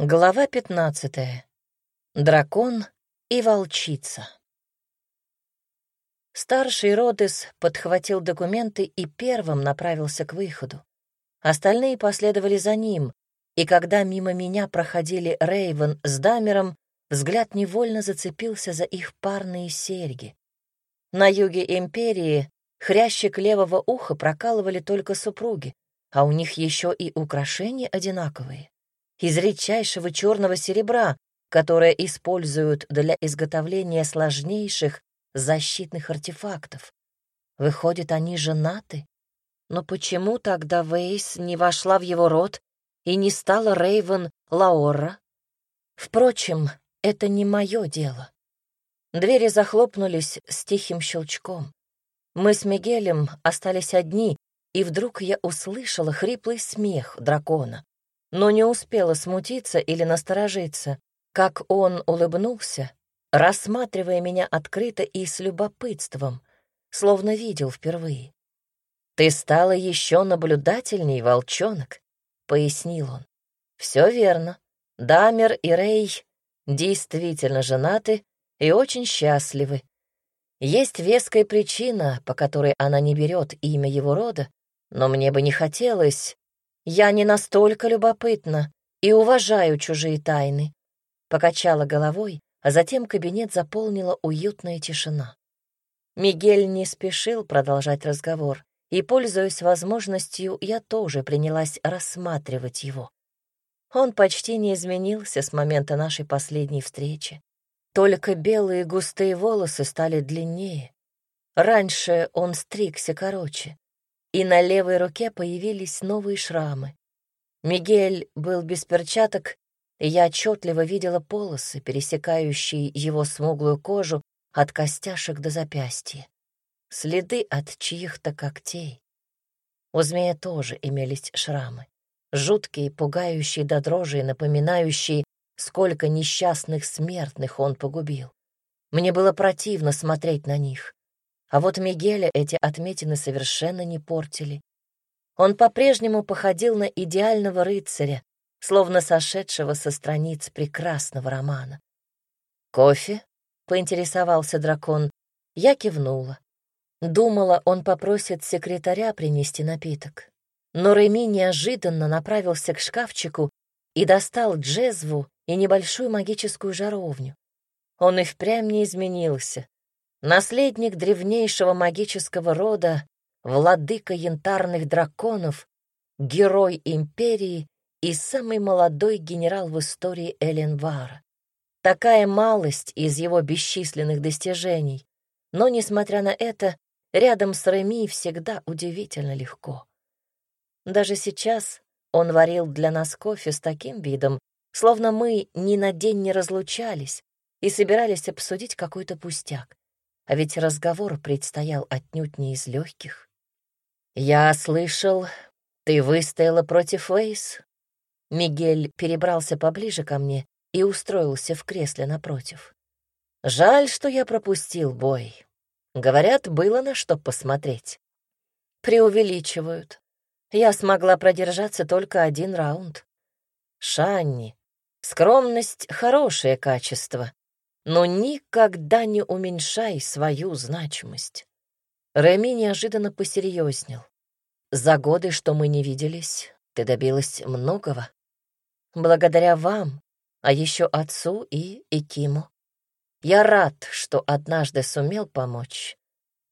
Глава 15. Дракон и волчица. Старший Родес подхватил документы и первым направился к выходу. Остальные последовали за ним, и когда мимо меня проходили Рейвен с Дамером, взгляд невольно зацепился за их парные серьги. На юге Империи хрящик левого уха прокалывали только супруги, а у них еще и украшения одинаковые из редчайшего черного серебра, которое используют для изготовления сложнейших защитных артефактов. Выходит, они женаты? Но почему тогда Вейс не вошла в его род и не стала Рейвен Лаора? Впрочем, это не мое дело. Двери захлопнулись с тихим щелчком. Мы с Мигелем остались одни, и вдруг я услышала хриплый смех дракона но не успела смутиться или насторожиться, как он улыбнулся, рассматривая меня открыто и с любопытством, словно видел впервые. «Ты стала еще наблюдательней, волчонок», — пояснил он. «Все верно. Дамер и Рей действительно женаты и очень счастливы. Есть веская причина, по которой она не берет имя его рода, но мне бы не хотелось, я не настолько любопытна и уважаю чужие тайны. Покачала головой, а затем кабинет заполнила уютная тишина. Мигель не спешил продолжать разговор, и, пользуясь возможностью, я тоже принялась рассматривать его. Он почти не изменился с момента нашей последней встречи. Только белые густые волосы стали длиннее. Раньше он стригся короче, и на левой руке появились новые шрамы. Мигель был без перчаток, и я отчетливо видела полосы, пересекающие его смуглую кожу от костяшек до запястья. Следы от чьих-то когтей. У змея тоже имелись шрамы. Жуткие, пугающие до дрожи, напоминающие, сколько несчастных смертных он погубил. Мне было противно смотреть на них. А вот Мигеля эти отметины совершенно не портили. Он по-прежнему походил на идеального рыцаря, словно сошедшего со страниц прекрасного романа. «Кофе?» — поинтересовался дракон. Я кивнула. Думала, он попросит секретаря принести напиток. Но Реми неожиданно направился к шкафчику и достал джезву и небольшую магическую жаровню. Он и впрямь не изменился, наследник древнейшего магического рода, владыка янтарных драконов, герой империи и самый молодой генерал в истории Эленвара. Такая малость из его бесчисленных достижений, но, несмотря на это, рядом с Реми всегда удивительно легко. Даже сейчас он варил для нас кофе с таким видом, словно мы ни на день не разлучались и собирались обсудить какой-то пустяк. А ведь разговор предстоял отнюдь не из легких. «Я слышал, ты выстояла против Вейс?» Мигель перебрался поближе ко мне и устроился в кресле напротив. «Жаль, что я пропустил бой. Говорят, было на что посмотреть». «Преувеличивают. Я смогла продержаться только один раунд». «Шанни, скромность — хорошее качество, но никогда не уменьшай свою значимость. Реми неожиданно посерьезнел. За годы, что мы не виделись, ты добилась многого. Благодаря вам, а еще отцу и Икиму. Я рад, что однажды сумел помочь,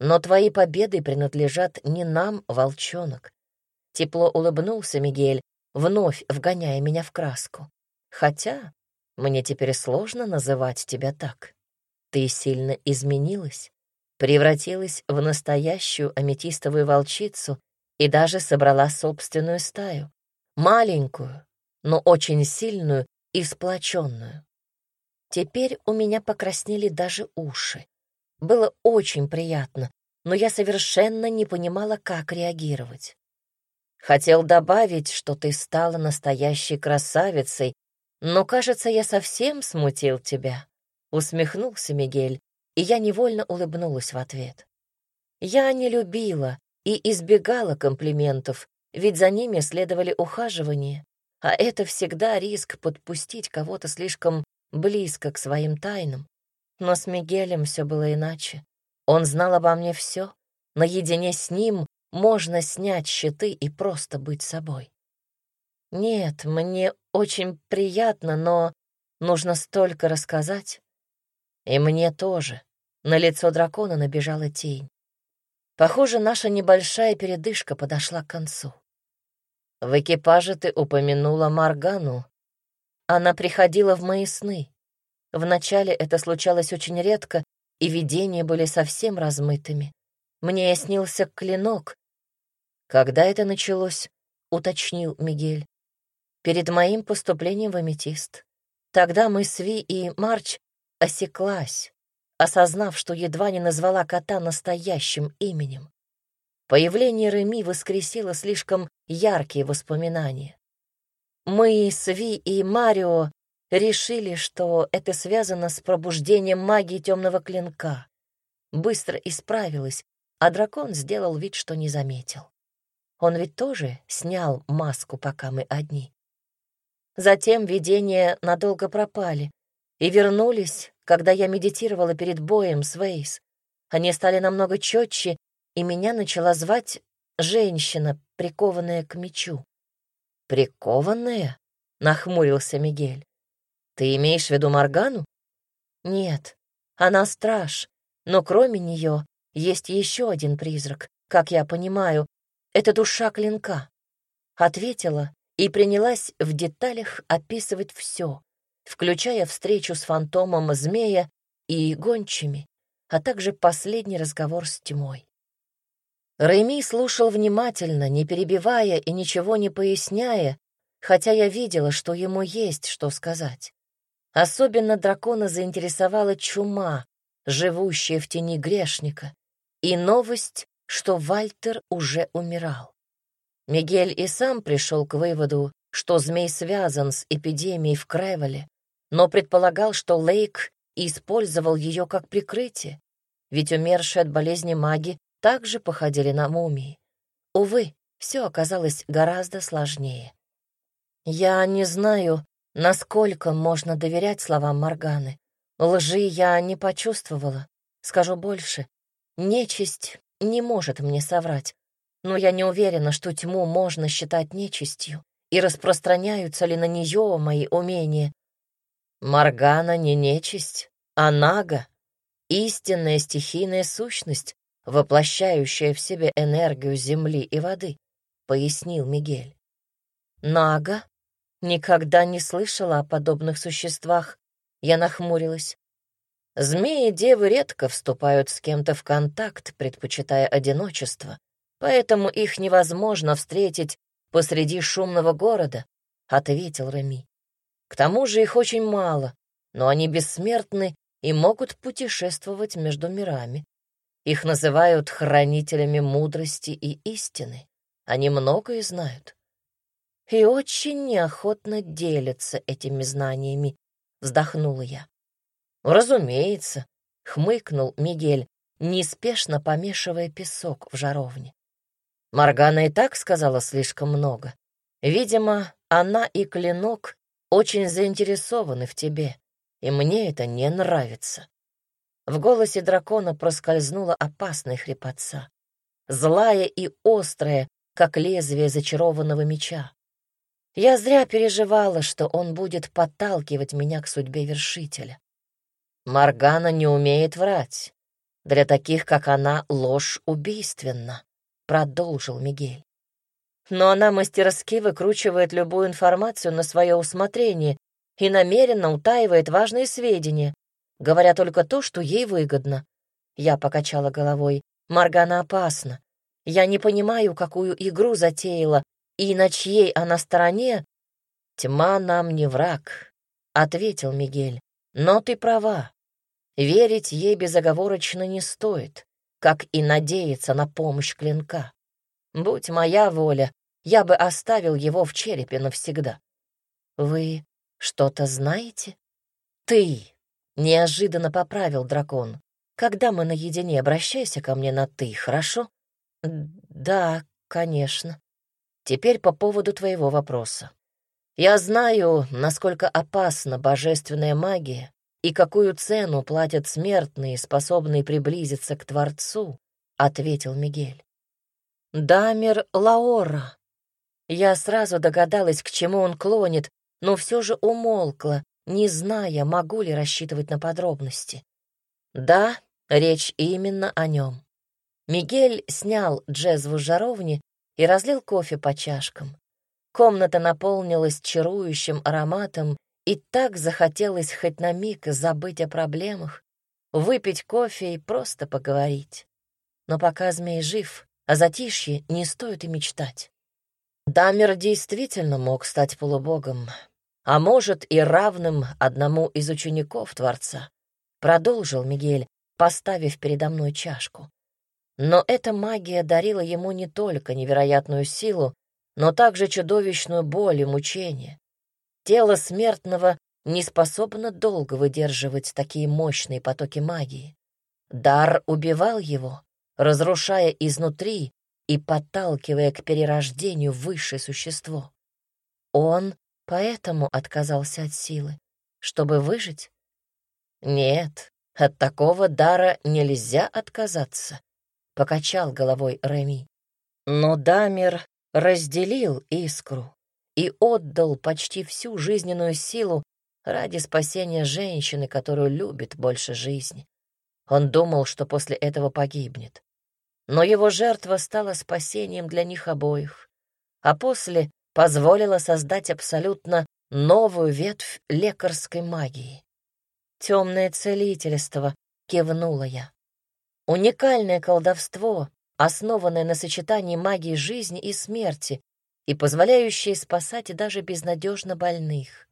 но твои победы принадлежат не нам, волчонок. Тепло улыбнулся Мигель, вновь вгоняя меня в краску. Хотя мне теперь сложно называть тебя так. Ты сильно изменилась, превратилась в настоящую аметистовую волчицу и даже собрала собственную стаю. Маленькую, но очень сильную и сплоченную. Теперь у меня покраснели даже уши. Было очень приятно, но я совершенно не понимала, как реагировать. Хотел добавить, что ты стала настоящей красавицей но, кажется, я совсем смутил тебя», — усмехнулся Мигель, и я невольно улыбнулась в ответ. Я не любила и избегала комплиментов, ведь за ними следовали ухаживания, а это всегда риск подпустить кого-то слишком близко к своим тайнам. Но с Мигелем все было иначе. Он знал обо мне все. Наедине с ним можно снять щиты и просто быть собой. Нет, мне очень приятно, но нужно столько рассказать. И мне тоже. На лицо дракона набежала тень. Похоже, наша небольшая передышка подошла к концу. В экипаже ты упомянула Маргану. Она приходила в мои сны. Вначале это случалось очень редко, и видения были совсем размытыми. Мне снился клинок. Когда это началось, уточнил Мигель. Перед моим поступлением в аметист. Тогда мы с Ви и Марч осеклась, осознав, что едва не назвала кота настоящим именем. Появление Реми воскресило слишком яркие воспоминания. Мы с Ви и Марио решили, что это связано с пробуждением магии темного клинка. Быстро исправилась, а дракон сделал вид, что не заметил. Он ведь тоже снял маску, пока мы одни. Затем видения надолго пропали и вернулись, когда я медитировала перед боем с Вейс. Они стали намного четче, и меня начала звать женщина, прикованная к мечу. «Прикованная?» — нахмурился Мигель. «Ты имеешь в виду Моргану?» «Нет, она страж, но кроме нее есть еще один призрак, как я понимаю, это душа клинка». Ответила и принялась в деталях описывать все, включая встречу с фантомом змея и гончими, а также последний разговор с тьмой. Рэми слушал внимательно, не перебивая и ничего не поясняя, хотя я видела, что ему есть что сказать. Особенно дракона заинтересовала чума, живущая в тени грешника, и новость, что Вальтер уже умирал. Мигель и сам пришел к выводу, что змей связан с эпидемией в Кревеле, но предполагал, что Лейк использовал ее как прикрытие, ведь умершие от болезни маги также походили на мумии. Увы, все оказалось гораздо сложнее. Я не знаю, насколько можно доверять словам Морганы. Лжи я не почувствовала. Скажу больше. Нечисть не может мне соврать но я не уверена, что тьму можно считать нечистью, и распространяются ли на нее мои умения. Маргана не нечисть, а нага, истинная стихийная сущность, воплощающая в себе энергию земли и воды, пояснил Мигель. Нага? Никогда не слышала о подобных существах. Я нахмурилась. Змеи-девы редко вступают с кем-то в контакт, предпочитая одиночество поэтому их невозможно встретить посреди шумного города», — ответил Реми. «К тому же их очень мало, но они бессмертны и могут путешествовать между мирами. Их называют хранителями мудрости и истины. Они многое знают. И очень неохотно делятся этими знаниями», — вздохнула я. «Разумеется», — хмыкнул Мигель, неспешно помешивая песок в жаровне. Маргана и так сказала слишком много. Видимо, она и Клинок очень заинтересованы в тебе, и мне это не нравится. В голосе дракона проскользнула опасная хрипотца, злая и острая, как лезвие зачарованного меча. Я зря переживала, что он будет подталкивать меня к судьбе вершителя. Маргана не умеет врать. Для таких, как она, ложь убийственна. — продолжил Мигель. «Но она мастерски выкручивает любую информацию на свое усмотрение и намеренно утаивает важные сведения, говоря только то, что ей выгодно». Я покачала головой. «Маргана опасна. Я не понимаю, какую игру затеяла, и на чьей она стороне...» «Тьма нам не враг», — ответил Мигель. «Но ты права. Верить ей безоговорочно не стоит как и надеяться на помощь клинка. Будь моя воля, я бы оставил его в черепе навсегда. Вы что-то знаете? Ты, неожиданно поправил дракон. Когда мы наедине, обращайся ко мне на «ты», хорошо? Да, конечно. Теперь по поводу твоего вопроса. Я знаю, насколько опасна божественная магия и какую цену платят смертные, способные приблизиться к Творцу, — ответил Мигель. Дамир Лаора. Я сразу догадалась, к чему он клонит, но все же умолкла, не зная, могу ли рассчитывать на подробности. Да, речь именно о нем. Мигель снял джезву жаровни и разлил кофе по чашкам. Комната наполнилась чарующим ароматом, и так захотелось хоть на миг забыть о проблемах, выпить кофе и просто поговорить. Но пока змей жив, о затишье не стоит и мечтать. Дамер действительно мог стать полубогом, а может и равным одному из учеников Творца, продолжил Мигель, поставив передо мной чашку. Но эта магия дарила ему не только невероятную силу, но также чудовищную боль и мучение. Тело смертного не способно долго выдерживать такие мощные потоки магии. Дар убивал его, разрушая изнутри и подталкивая к перерождению высшее существо. Он поэтому отказался от силы, чтобы выжить? Нет, от такого дара нельзя отказаться, — покачал головой Реми. Но Дамир разделил искру и отдал почти всю жизненную силу ради спасения женщины, которую любит больше жизни. Он думал, что после этого погибнет. Но его жертва стала спасением для них обоих, а после позволила создать абсолютно новую ветвь лекарской магии. «Темное целительство», — кивнула я. Уникальное колдовство, основанное на сочетании магии жизни и смерти и позволяющее спасать даже безнадежно больных.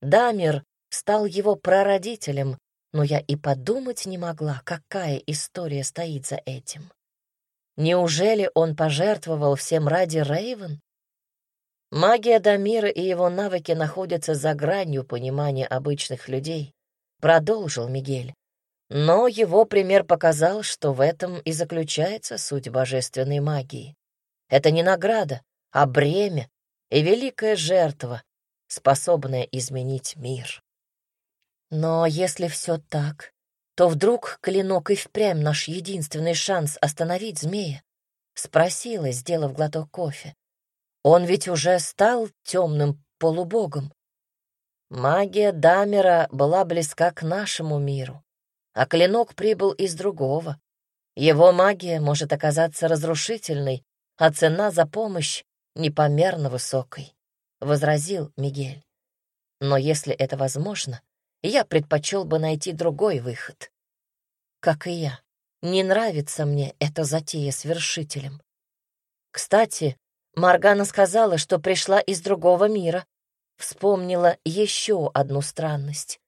Дамир стал его прародителем, но я и подумать не могла, какая история стоит за этим. Неужели он пожертвовал всем ради Рейвен? Магия Дамира и его навыки находятся за гранью понимания обычных людей. Продолжил Мигель. Но его пример показал, что в этом и заключается суть божественной магии. Это не награда, а бремя и великая жертва, способная изменить мир. Но если все так, то вдруг клинок и впрямь наш единственный шанс остановить змея? Спросила, сделав глоток кофе. Он ведь уже стал темным полубогом. Магия Дамера была близка к нашему миру, а клинок прибыл из другого. Его магия может оказаться разрушительной, а цена за помощь непомерно высокой, — возразил Мигель. Но если это возможно, я предпочел бы найти другой выход. Как и я, не нравится мне эта затея с вершителем. Кстати, Маргана сказала, что пришла из другого мира, вспомнила еще одну странность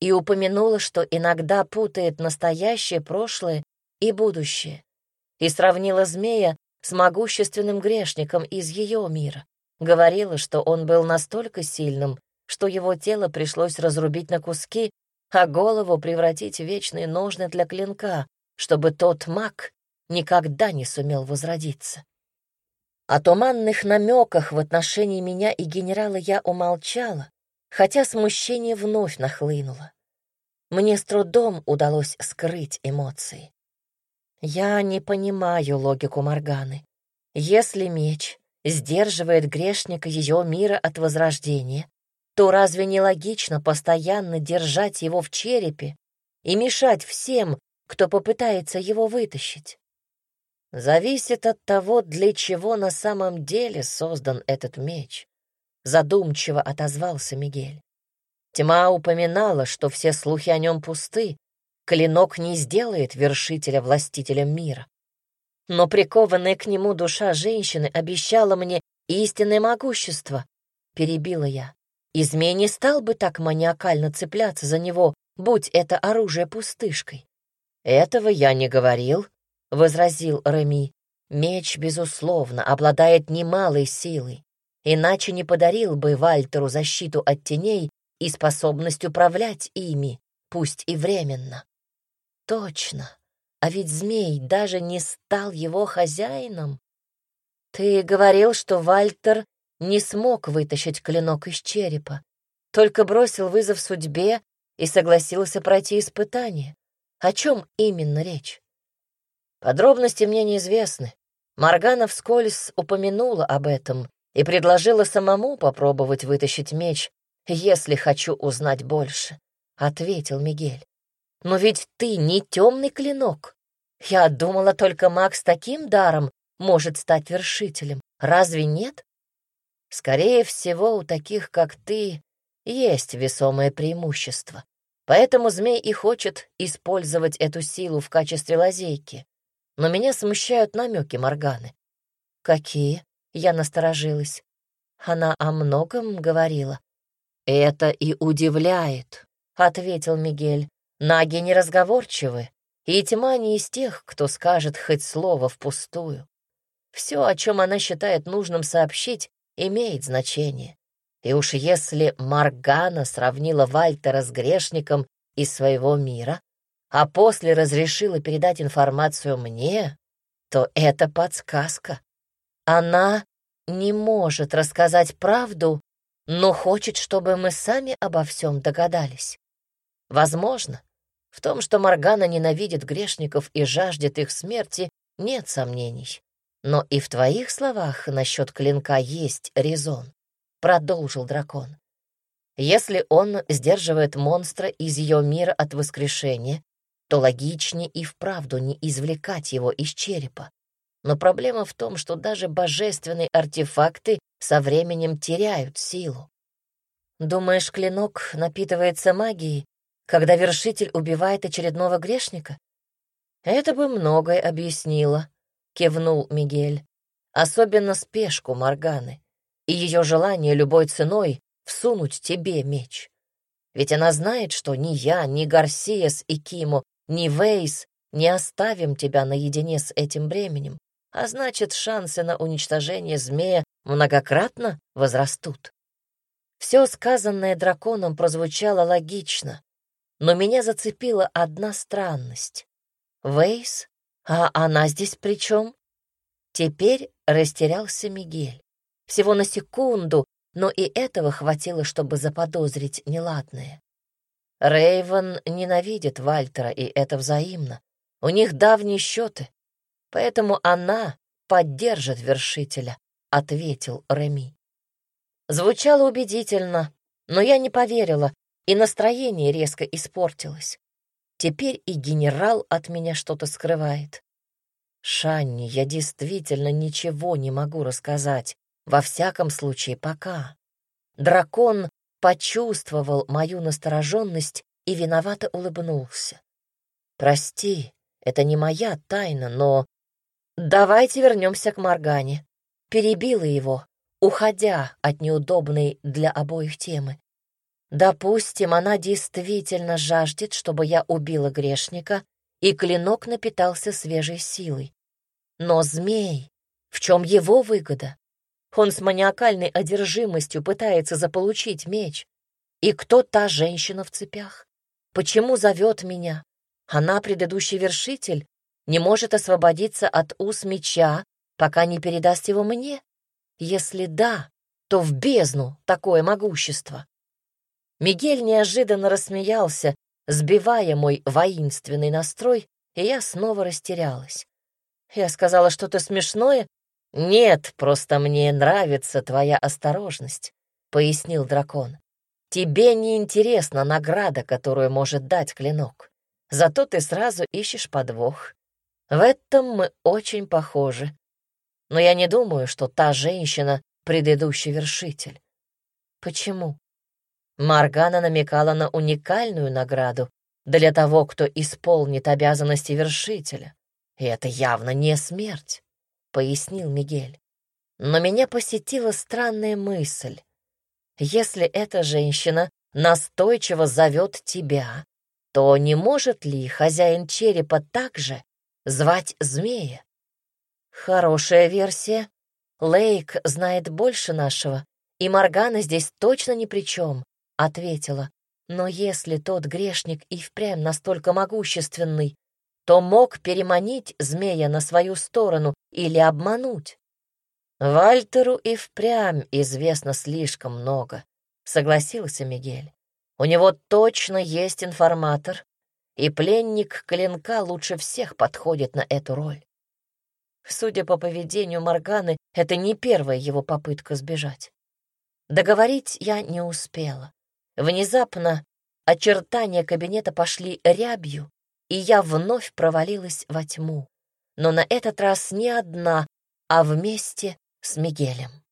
и упомянула, что иногда путает настоящее, прошлое и будущее, и сравнила змея с могущественным грешником из ее мира. Говорила, что он был настолько сильным, что его тело пришлось разрубить на куски, а голову превратить в вечные ножны для клинка, чтобы тот маг никогда не сумел возродиться. О туманных намеках в отношении меня и генерала я умолчала, хотя смущение вновь нахлынуло. Мне с трудом удалось скрыть эмоции. Я не понимаю логику Морганы. Если меч сдерживает грешника ее мира от возрождения, то разве не логично постоянно держать его в черепе и мешать всем, кто попытается его вытащить? зависит от того, для чего на самом деле создан этот меч. Задумчиво отозвался Мигель. Тьма упоминала, что все слухи о нем пусты, клинок не сделает вершителя властителем мира. Но прикованная к нему душа женщины обещала мне истинное могущество, перебила я. И не стал бы так маниакально цепляться за него, будь это оружие пустышкой. Этого я не говорил, — возразил Реми. «Меч, безусловно, обладает немалой силой, иначе не подарил бы Вальтеру защиту от теней и способность управлять ими, пусть и временно». «Точно, а ведь змей даже не стал его хозяином. Ты говорил, что Вальтер не смог вытащить клинок из черепа, только бросил вызов судьбе и согласился пройти испытание. О чем именно речь? Подробности мне неизвестны. Моргана вскользь упомянула об этом и предложила самому попробовать вытащить меч, если хочу узнать больше, — ответил Мигель. Но ведь ты не темный клинок. Я думала, только маг с таким даром может стать вершителем. Разве нет? Скорее всего, у таких, как ты, есть весомое преимущество. Поэтому змей и хочет использовать эту силу в качестве лазейки но меня смущают намеки Морганы. «Какие?» — я насторожилась. Она о многом говорила. «Это и удивляет», — ответил Мигель. «Наги неразговорчивы, и тьма не из тех, кто скажет хоть слово впустую. Все, о чем она считает нужным сообщить, имеет значение. И уж если Маргана сравнила Вальтера с грешником из своего мира, а после разрешила передать информацию мне, то это подсказка. Она не может рассказать правду, но хочет, чтобы мы сами обо всем догадались. Возможно, в том, что Моргана ненавидит грешников и жаждет их смерти, нет сомнений. Но и в твоих словах насчет клинка есть резон, — продолжил дракон. Если он сдерживает монстра из ее мира от воскрешения, то логичнее и вправду не извлекать его из черепа. Но проблема в том, что даже божественные артефакты со временем теряют силу. Думаешь, клинок напитывается магией, когда вершитель убивает очередного грешника? Это бы многое объяснило, кивнул Мигель. Особенно спешку Морганы и ее желание любой ценой всунуть тебе меч. Ведь она знает, что ни я, ни Гарсиес и Кимо ни Вейс не оставим тебя наедине с этим бременем, а значит, шансы на уничтожение змея многократно возрастут. Все сказанное драконом прозвучало логично, но меня зацепила одна странность. Вейс? А она здесь при чем? Теперь растерялся Мигель. Всего на секунду, но и этого хватило, чтобы заподозрить неладное. Рейвен ненавидит Вальтера, и это взаимно. У них давние счеты, поэтому она поддержит вершителя, ответил Реми. Звучало убедительно, но я не поверила, и настроение резко испортилось. Теперь и генерал от меня что-то скрывает. Шанни, я действительно ничего не могу рассказать, во всяком случае пока. Дракон почувствовал мою настороженность и виновато улыбнулся. «Прости, это не моя тайна, но...» «Давайте вернемся к Моргане». Перебила его, уходя от неудобной для обоих темы. Допустим, она действительно жаждет, чтобы я убила грешника, и клинок напитался свежей силой. Но змей, в чем его выгода? Он с маниакальной одержимостью пытается заполучить меч. И кто та женщина в цепях? Почему зовет меня? Она предыдущий вершитель, не может освободиться от уз меча, пока не передаст его мне? Если да, то в бездну такое могущество. Мигель неожиданно рассмеялся, сбивая мой воинственный настрой, и я снова растерялась. Я сказала что-то смешное, «Нет, просто мне нравится твоя осторожность», — пояснил дракон. «Тебе не интересна награда, которую может дать клинок. Зато ты сразу ищешь подвох. В этом мы очень похожи. Но я не думаю, что та женщина — предыдущий вершитель. Почему? Маргана намекала на уникальную награду для того, кто исполнит обязанности вершителя. И это явно не смерть пояснил Мигель. Но меня посетила странная мысль. Если эта женщина настойчиво зовет тебя, то не может ли хозяин черепа также звать змея? Хорошая версия. Лейк знает больше нашего, и Моргана здесь точно ни при чем, — ответила. Но если тот грешник и впрямь настолько могущественный, то мог переманить змея на свою сторону или обмануть. Вальтеру и впрямь известно слишком много, согласился Мигель. У него точно есть информатор, и пленник клинка лучше всех подходит на эту роль. Судя по поведению Морганы, это не первая его попытка сбежать. Договорить я не успела. Внезапно очертания кабинета пошли рябью, и я вновь провалилась во тьму. Но на этот раз не одна, а вместе с Мигелем.